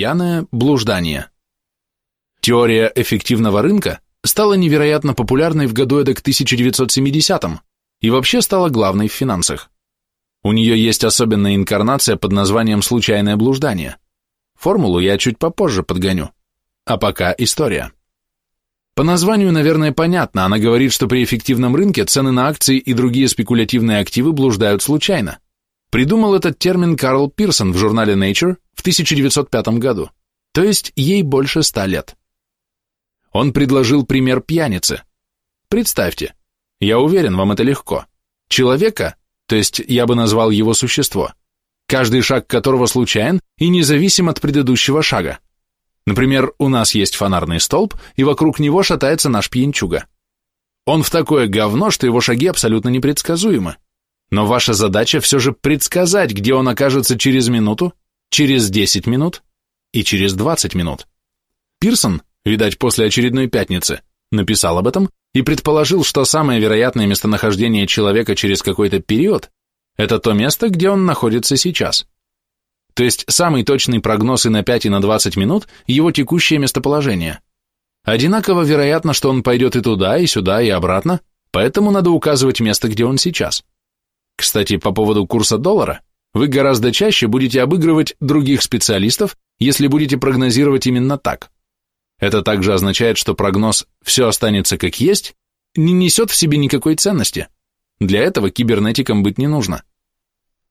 пьяное блуждание. Теория эффективного рынка стала невероятно популярной в году эдак 1970-м и вообще стала главной в финансах. У нее есть особенная инкарнация под названием «случайное блуждание». Формулу я чуть попозже подгоню. А пока история. По названию, наверное, понятно, она говорит, что при эффективном рынке цены на акции и другие спекулятивные активы блуждают случайно. Придумал этот термин Карл Пирсон в журнале Nature в 1905 году, то есть ей больше ста лет. Он предложил пример пьяницы. Представьте, я уверен, вам это легко. Человека, то есть я бы назвал его существо, каждый шаг которого случайен и независим от предыдущего шага. Например, у нас есть фонарный столб, и вокруг него шатается наш пьянчуга. Он в такое говно, что его шаги абсолютно непредсказуемы. Но ваша задача все же предсказать, где он окажется через минуту, через 10 минут и через 20 минут. Пирсон, видать, после очередной пятницы, написал об этом и предположил, что самое вероятное местонахождение человека через какой-то период – это то место, где он находится сейчас. То есть самый точный прогноз и на 5, и на 20 минут – его текущее местоположение. Одинаково вероятно, что он пойдет и туда, и сюда, и обратно, поэтому надо указывать место, где он сейчас. Кстати, по поводу курса доллара, вы гораздо чаще будете обыгрывать других специалистов, если будете прогнозировать именно так. Это также означает, что прогноз «все останется как есть» не несет в себе никакой ценности. Для этого кибернетикам быть не нужно.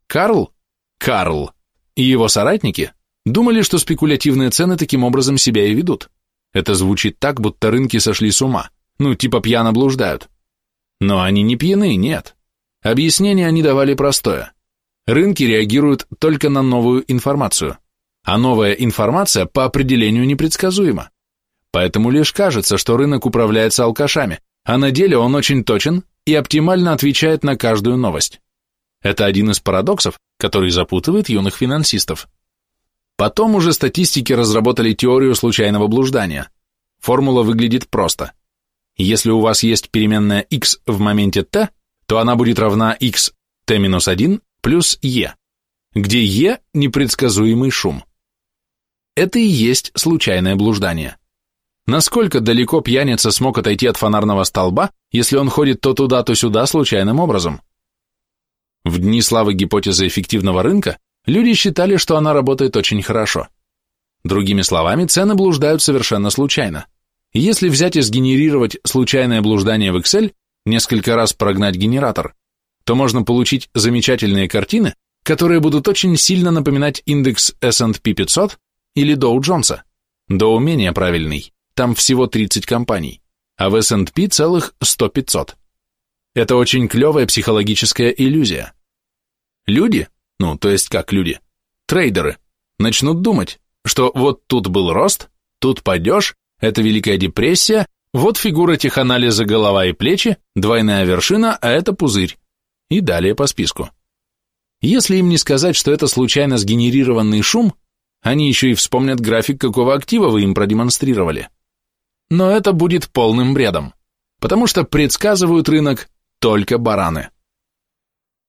Карл, Карл и его соратники думали, что спекулятивные цены таким образом себя и ведут. Это звучит так, будто рынки сошли с ума, ну, типа пьяно блуждают. Но они не пьяны, нет. Объяснение они давали простое. Рынки реагируют только на новую информацию, а новая информация по определению непредсказуема. Поэтому лишь кажется, что рынок управляется алкашами, а на деле он очень точен и оптимально отвечает на каждую новость. Это один из парадоксов, который запутывает юных финансистов. Потом уже статистики разработали теорию случайного блуждания. Формула выглядит просто. Если у вас есть переменная x в моменте t, то она будет равна x t-1 плюс e, где e – непредсказуемый шум. Это и есть случайное блуждание. Насколько далеко пьяница смог отойти от фонарного столба, если он ходит то туда, то сюда случайным образом? В дни славы гипотезы эффективного рынка люди считали, что она работает очень хорошо. Другими словами, цены блуждают совершенно случайно. Если взять и сгенерировать случайное блуждание в Excel, несколько раз прогнать генератор, то можно получить замечательные картины, которые будут очень сильно напоминать индекс S&P 500 или Dow Джонса. Dow менее правильный, там всего 30 компаний, а в S&P целых 100-500. Это очень клевая психологическая иллюзия. Люди, ну то есть как люди, трейдеры, начнут думать, что вот тут был рост, тут падеж, это Великая депрессия, вот фигура теханализа голова и плечи, двойная вершина, а это пузырь. И далее по списку. Если им не сказать, что это случайно сгенерированный шум, они еще и вспомнят график, какого актива вы им продемонстрировали. Но это будет полным бредом, потому что предсказывают рынок только бараны.